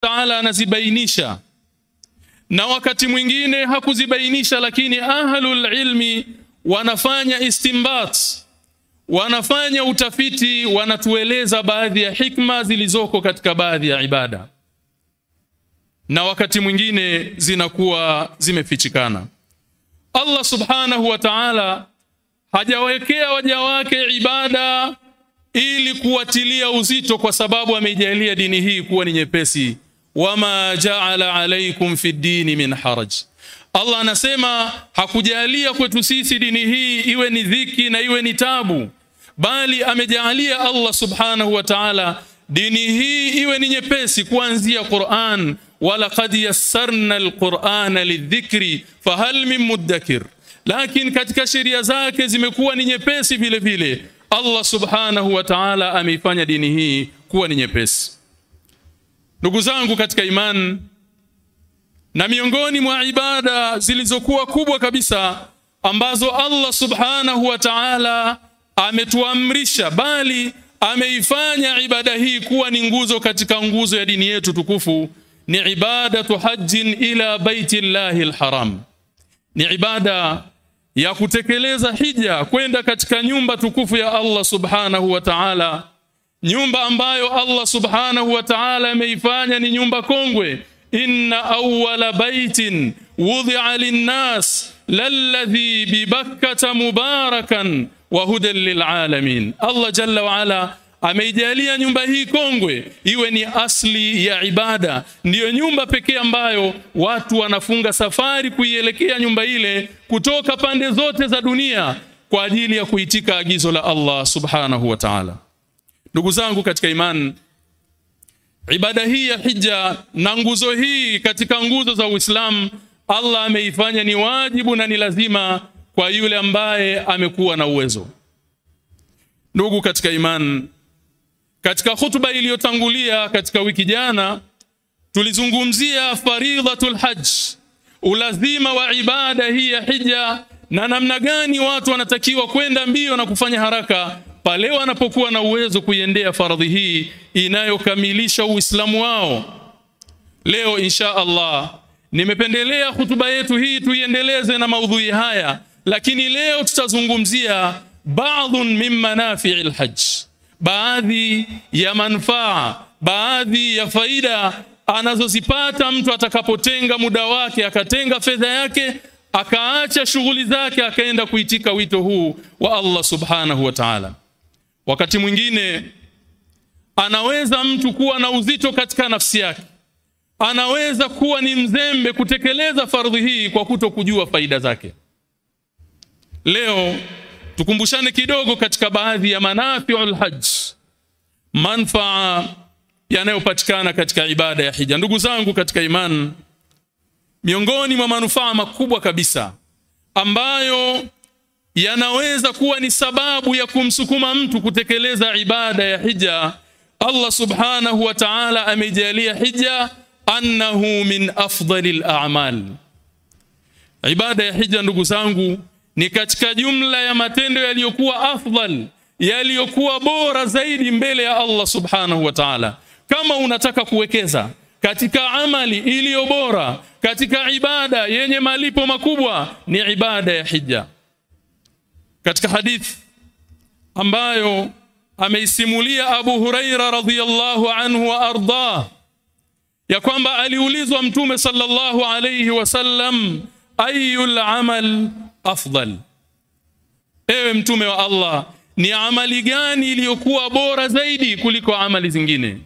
ta'ala anazibainisha. Na wakati mwingine hakuzibainisha lakini ahlul ilmi wanafanya istimbat wanafanya utafiti wanatueleza baadhi ya hikma zilizoko katika baadhi ya ibada. Na wakati mwingine zinakuwa zimefichikana. Allah subhanahu wa ta'ala hajawekea waja wake ibada ili kuwatilia uzito kwa sababu ameijalia dini hii kuwa ni nyepesi wama ja'ala alaikum fi dini min haraj. Allah anasema hakujalia kwetu sisi dini hii iwe ni dhiki na iwe ni tabu bali amejaalia Allah subhanahu wa ta'ala dini hii iwe ni nyepesi kuanzia Qur'an wala qad yassarna alqur'ana lidhikri fahal min muddakir. Lakini katika sheria zake zimekuwa ni nyepesi vile vile. Allah subhanahu wa ta'ala ameifanya dini hii kuwa ni nyepesi ndugu zangu katika imani na miongoni mwa ibada zilizokuwa kubwa kabisa ambazo Allah subhanahu wa ta'ala ametuamrisha bali ameifanya ibada hii kuwa ni nguzo katika nguzo ya dini yetu tukufu ni ibadatu hajjin ila baiti llahi alharam ni ibada ya kutekeleza hija kwenda katika nyumba tukufu ya Allah subhanahu wa ta'ala nyumba ambayo Allah subhanahu wa ta'ala ameifanya ni nyumba kongwe. Inna awwala baitin wudi'a linnas lalladhi bibakkata mubarakan wa hudan lil'alamin Allah jalla wa ala ameijalia nyumba hii kongwe iwe ni asli ya ibada. Ndiyo nyumba pekee ambayo watu wanafunga safari kuielekea nyumba ile kutoka pande zote za dunia kwa ajili ya kuitika agizo la Allah subhanahu wa ta'ala ndugu zangu katika imani ibada hii ya hija na nguzo hii katika nguzo za Uislamu Allah ameifanya ni wajibu na ni lazima kwa yule ambaye amekuwa na uwezo. Ndugu katika imani katika hutuba iliyotangulia katika wiki jana tulizungumzia faridhatul hajj ulazima wa ibada hii ya hija na namna gani watu wanatakiwa kwenda mbio na kufanya haraka pale wanapokuwa na uwezo kuiendea faradhi hii inayokamilisha Uislamu wao. Leo insha Allah nimependelea hutuba yetu hii tuiendeleze na maudhui haya lakini leo tutazungumzia baadhun min manafi'i hajj. Baadhi ya manufaa baadhi ya faida anazozipata mtu atakapotenga muda wake akatenga fedha yake akaacha shughuli zake akaenda kuitika wito huu wa Allah subhanahu wa ta'ala wakati mwingine anaweza mtu kuwa na uzito katika nafsi yake. Anaweza kuwa ni mzembe kutekeleza fardhi hii kwa kuto kujua faida zake. Leo tukumbushane kidogo katika baadhi ya manafiul hajj manfaa yanayopatikana katika ibada ya hija. Ndugu zangu katika imani miongoni mwa manufaa makubwa kabisa ambayo yanaweza kuwa ni sababu ya kumsukuma mtu kutekeleza ibada ya hija. Allah subhanahu wa ta'ala amejalia hija annahu min afdalil a'mal. Ibada ya hija ndugu zangu ni katika jumla ya matendo yaliyokuwa afdal yaliyokuwa bora zaidi mbele ya Allah subhanahu wa ta'ala. Kama unataka kuwekeza katika amali iliyo bora katika ibada yenye malipo makubwa ni ibada ya hija katika hadithi ambayo ameisimulia Abu Huraira radhiyallahu anhu wa arda ya kwamba aliulizwa mtume sallallahu alayhi wasallam ayul amal afdal? Ewe mtume wa Allah ni amali gani iliyokuwa bora zaidi kuliko amali zingine?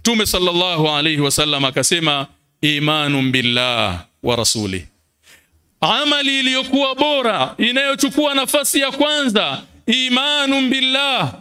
Mtume sallallahu alayhi wasallam akasema imanu billah wa rasuli amali iliyokuwa bora inayochukua nafasi ya kwanza imanun billah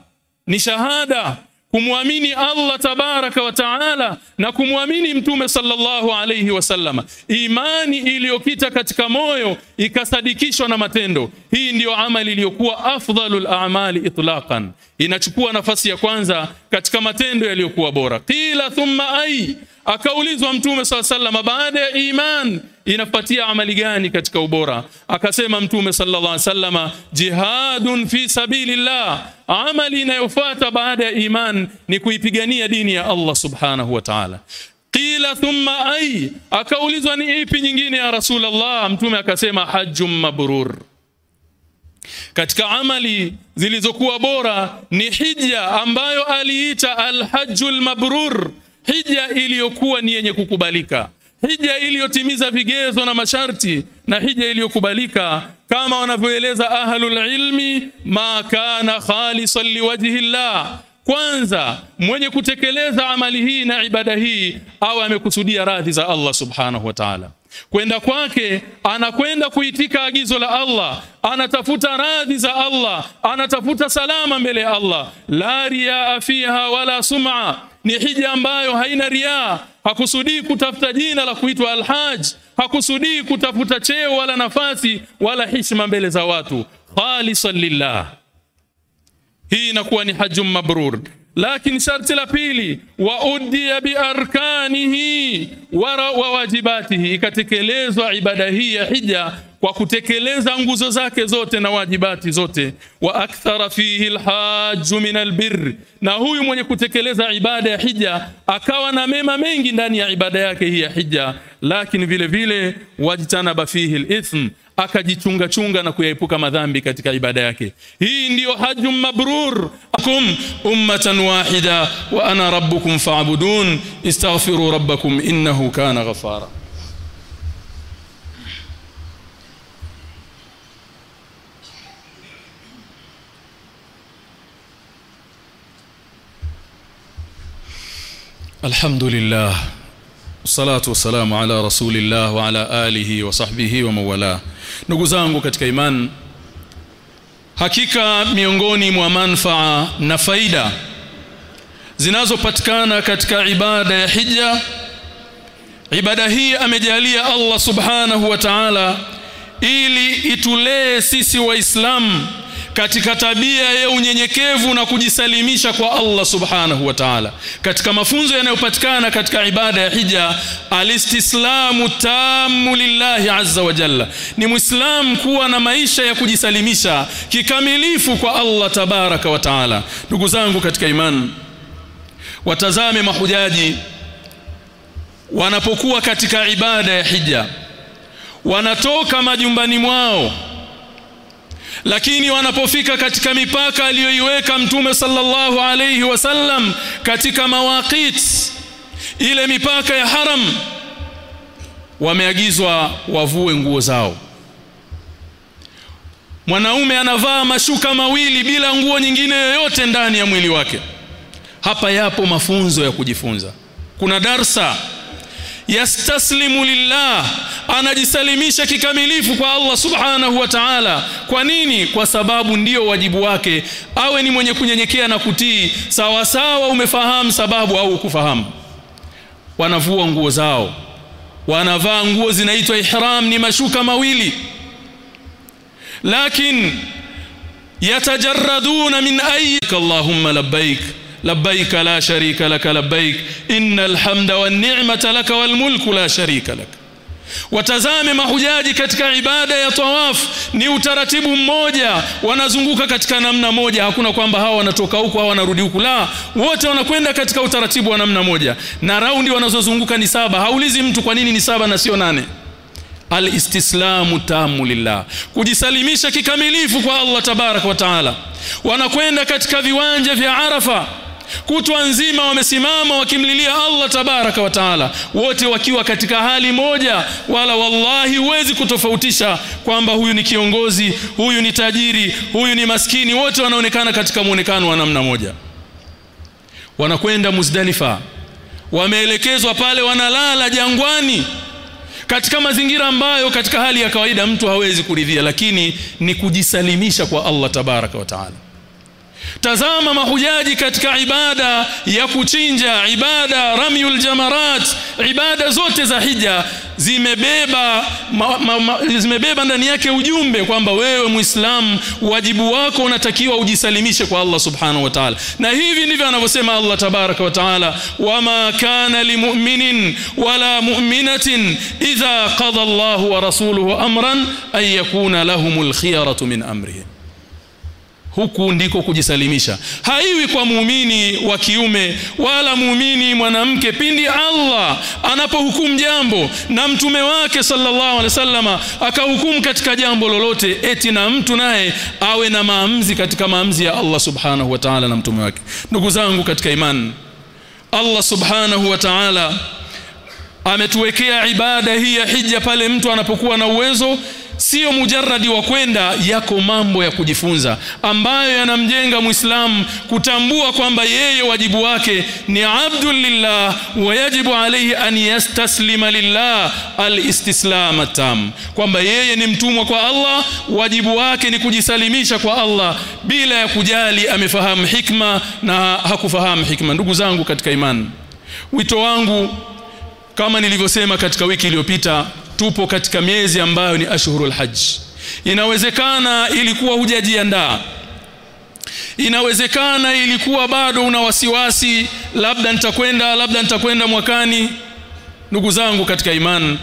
ni shahada kumwamini Allah tabaraka wa taala na kumwamini mtume sallallahu alayhi wasallam imani iliyokita katika moyo ikasadikishwa na matendo. Hii ndiyo amali iliyokuwa afdhalul a'mali itlaqan. Inachukua nafasi ya kwanza katika matendo yaliyokuwa bora. Qila thumma ay akaulizwa mtume sala sallam, baada ya iman inafuatia amali gani katika ubora? Akasema mtume sallallahu alaihi wasallam jihadun fi sabilillah. Amali inayofuata baada ya iman ni kuipigania dini ya Allah subhanahu wa ta'ala. Qila thumma ai, akaulizwa ni ipi nyingine ya rasulullah? Mtume akasema hajjum mabrur. Katika amali zilizokuwa bora ni hija ambayo aliita alhajjul mabrur hija iliyokuwa ni yenye kukubalika. Hija iliyotimiza vigezo na masharti na hija iliyokubalika kama wanavyoeleza ahlul ilmi ma kana khalisan liwajhi llah. Kwanza mwenye kutekeleza amali hii na ibada hii au amekusudia radhi za Allah subhanahu wa ta'ala. Kwenda kwake anakwenda kuitika agizo la Allah anatafuta radhi za Allah anatafuta salama mbele ya Allah. La riaa fiha wala sum'a ni hija ambayo haina riaa. Hakusudii kutafuta jina la kuitwa alhaj hakusudii kutafuta cheo wala nafasi wala heshima mbele za watu. Khalisan lillah. Hii inakuwa ni hajjum mabrur. Lakini sharti la pili wa biarkanihi bi arkanihi wa wajibatihi. Ikatekelezwa ibada hii ya hija kwa kutekeleza nguzo zake zote na wajibati zote wa akthara fihi alhajj min albir na huyu mwenye kutekeleza ibada ya hija akawa na mema mengi ndani ya ibada yake hii ya hija lakini vile vile wajtanaba fihi alithm akajichunga chunga na kuyaepuka madhambi katika ibada yake. Hii ndiyo hajjum mabrur. Akum ummatan wahida wa ana rabbukum fa'budun istaghfiru rabbakum innahu kana ghafara alhamdulillah. Salatu wassalamu ala rasulillah wa ala alihi wa sahbihi wa mawala. Ndugu zangu katika iman hakika miongoni mwa manfaa na faida zinazopatikana katika ibada ya hija ibada hii amejalia Allah subhanahu wa ta'ala ili itulee sisi waislamu katika tabia ya unyenyekevu na kujisalimisha kwa Allah subhanahu wa ta'ala. Katika mafunzo yanayopatikana katika ibada ya hija alistislamu tamu lillahi azza wa jalla. Ni muislam kuwa na maisha ya kujisalimisha kikamilifu kwa Allah tabaraka wa ta'ala. Ndugu zangu katika imani watazame mahujaji wanapokuwa katika ibada ya hija. Wanatoka majumbani mwao lakini wanapofika katika mipaka aliyoiweka mtume sallallahu alayhi wasallam katika mawaqit ile mipaka ya haram wameagizwa wavue nguo zao. Mwanaume anavaa mashuka mawili bila nguo nyingine yoyote ndani ya mwili wake. Hapa yapo mafunzo ya kujifunza. Kuna darsa yastaslimu lillah anajisalimisha kikamilifu kwa Allah subhanahu wa ta'ala kwa nini kwa sababu ndiyo wajibu wake awe ni mwenye kunyenyekea na kutii sawa sawa umefahamu sababu au kufahamu wanavua nguo zao wanavaa nguo zinaitwa ihram ni mashuka mawili lakin yatajarraduna min ayyika allahumma labbaik labbaik la sharika lak labbaik innal hamda wan ni'mata lak wal mulku la sharika lak watazame mahujaji katika ibada ya tawaf. Ni utaratibu mmoja wanazunguka katika namna moja. Hakuna kwamba hawa wanatoka huku hawa wanarudi huku. La wote wanakwenda katika utaratibu wa namna moja. Na raundi wanazozunguka ni saba. Haulizi mtu kwa nini ni saba na sio nane. Alistislamu tamu lillah. Kujisalimisha kikamilifu kwa Allah tabaraka wa taala. Wanakwenda katika viwanja vya Arafa kutwa nzima wamesimama wakimlilia Allah tabaraka wa taala. Wote wakiwa katika hali moja wala wallahi huwezi kutofautisha kwamba huyu ni kiongozi huyu ni tajiri huyu ni maskini. Wote wanaonekana katika muonekano wa namna moja. Wanakwenda Muzdalifa. Wameelekezwa pale wanalala jangwani. Katika mazingira ambayo katika hali ya kawaida mtu hawezi kuridhia lakini ni kujisalimisha kwa Allah tabaraka wa taala tazama mahujaji katika ibada ya kuchinja ibada ramyul jamarat ibada zote za hija zimebeba ma, ma, ma, zimebeba ndani yake ujumbe kwamba wewe muislamu wajibu wako unatakiwa ujisalimishe kwa Allah subhanahu wa ta'ala na hivi ndivyo anavyosema Allah tabaraka wa ta'ala wama kana limu'minin wala mu'minatin idha qada Allahu wa rasuluhu amran ay yakuna lahumul khiyaratu min amrihim huku ndiko kujisalimisha. Haiwi kwa muumini wa kiume wala muumini mwanamke. Pindi Allah anapohukumu jambo na mtume wake sallallahu alaihi wasallama akahukumu katika jambo lolote eti na mtu naye awe na maamuzi katika maamuzi ya Allah subhanahu wa ta'ala na mtume wake. Ndugu zangu katika imani Allah subhanahu wa ta'ala ametuwekea ibada hii ya hija pale mtu anapokuwa na uwezo sio mujaradi wa kwenda yako mambo ya kujifunza ambayo yanamjenga muislamu kutambua kwamba yeye wajibu wake ni abdul lillah wa yajibu alayhi an yastaslima lillah alistislam tam kwamba yeye ni mtumwa kwa Allah wajibu wake ni kujisalimisha kwa Allah bila ya kujali amefahamu hikma na hakufahamu hikma. Ndugu zangu katika imani wito wangu kama nilivyosema katika wiki iliyopita tupo katika miezi ambayo ni ashhurul hajj. Inawezekana ilikuwa hujajiandaa. Inawezekana ilikuwa bado una wasiwasi labda nitakwenda labda nitakwenda mwakani. Ndugu zangu katika imani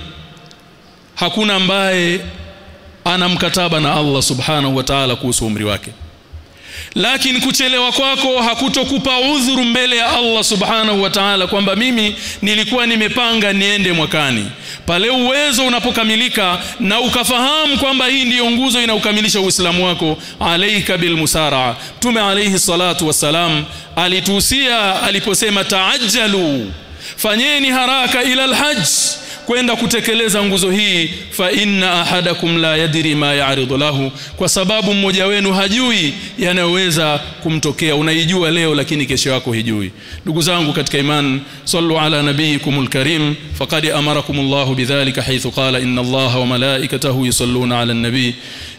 hakuna ambaye ana mkataba na Allah subhanahu wa ta'ala kuhusu umri wake lakini kuchelewa kwako hakutokupa udhuru mbele ya Allah subhanahu wa ta'ala kwamba mimi nilikuwa nimepanga niende mwakani. Pale uwezo unapokamilika na ukafahamu kwamba hii ndiyo nguzo inaukamilisha Uislamu wako alaika bil mtume tume alayhi salatu wassalam alituhusia aliposema taajjalu fanyeni haraka ila alhajj kwenda kutekeleza nguzo hii fa inna ahadakum la yadri ma ya'ridu lahu kwa sababu mmoja wenu hajui yanayoweza kumtokea unaijua leo lakini kesho yako hijui ndugu zangu katika iman sallu ala nabiyikumul karim faqad amarakumullahu bidhalika haythu qala inna allaha wa malaikatahu yusalluna ala an-nabi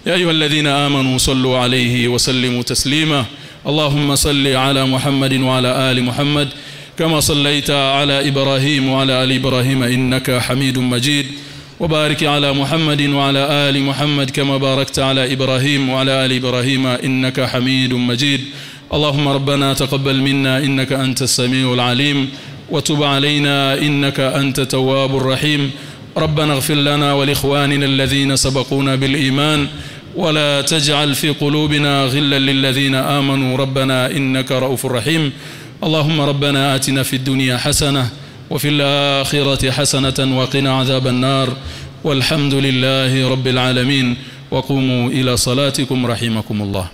ya ayyuhalladhina amanu sallu alayhi wa sallimu taslima اللهم صل على محمد وعلى آل محمد كما صليت على إبراهيم وعلى آل إبراهيم إنك حميد مجيد. وبارك على محمد وعلى آل محمد كما باركت على إبراهيم وعلى آل إبراهيم إنك حميد مجيد. اللهم ربنا تقبل منا إنك أنت السميع العليم. وتب علينا إنك أنت تواب الرحيم. ربنا اغفر لنا ولإخواننا الذين سبقونا بالإيمان. ولا تجعل في قلوبنا غلا للذين آمنوا. ربنا إنك رؤوف رحيم. اللهم ربنا آتنا في الدنيا حسنة وفي الآخرة حسنة وقنا عذاب النار والحمد لله رب العالمين وقوموا إلى صلاتكم رحمكم الله